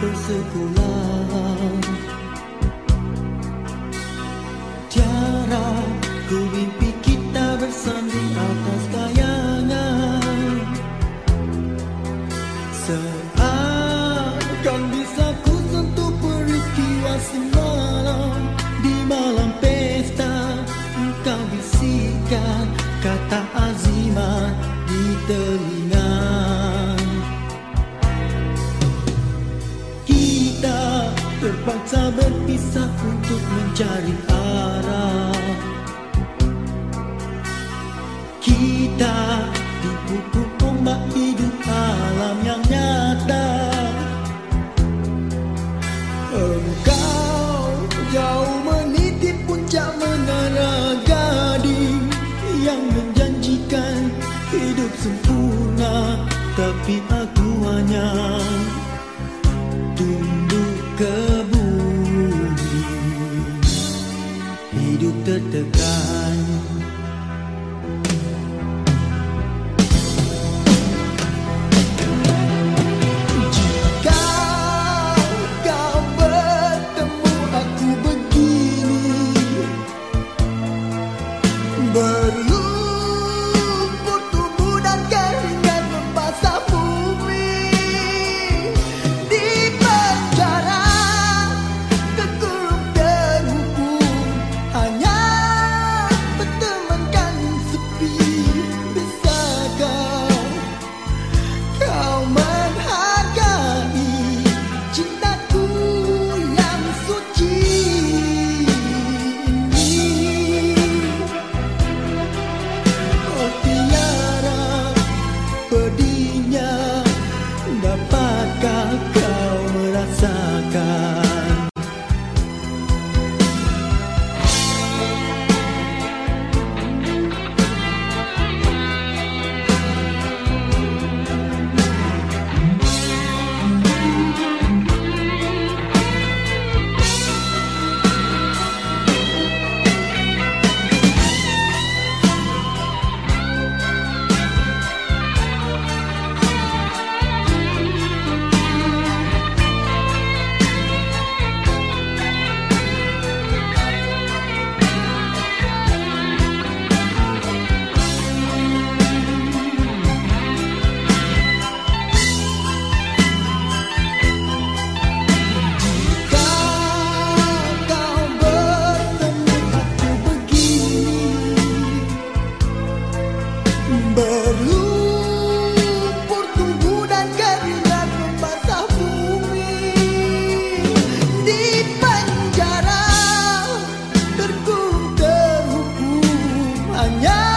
粉碎苦了。Berpisah untuk mencari arah. Kita dipukul ombak hidup alam yang nyata. Engkau jauh meniti puncak menara gading Yang menjanjikan hidup sempurna Tapi aku hanya dekat hanya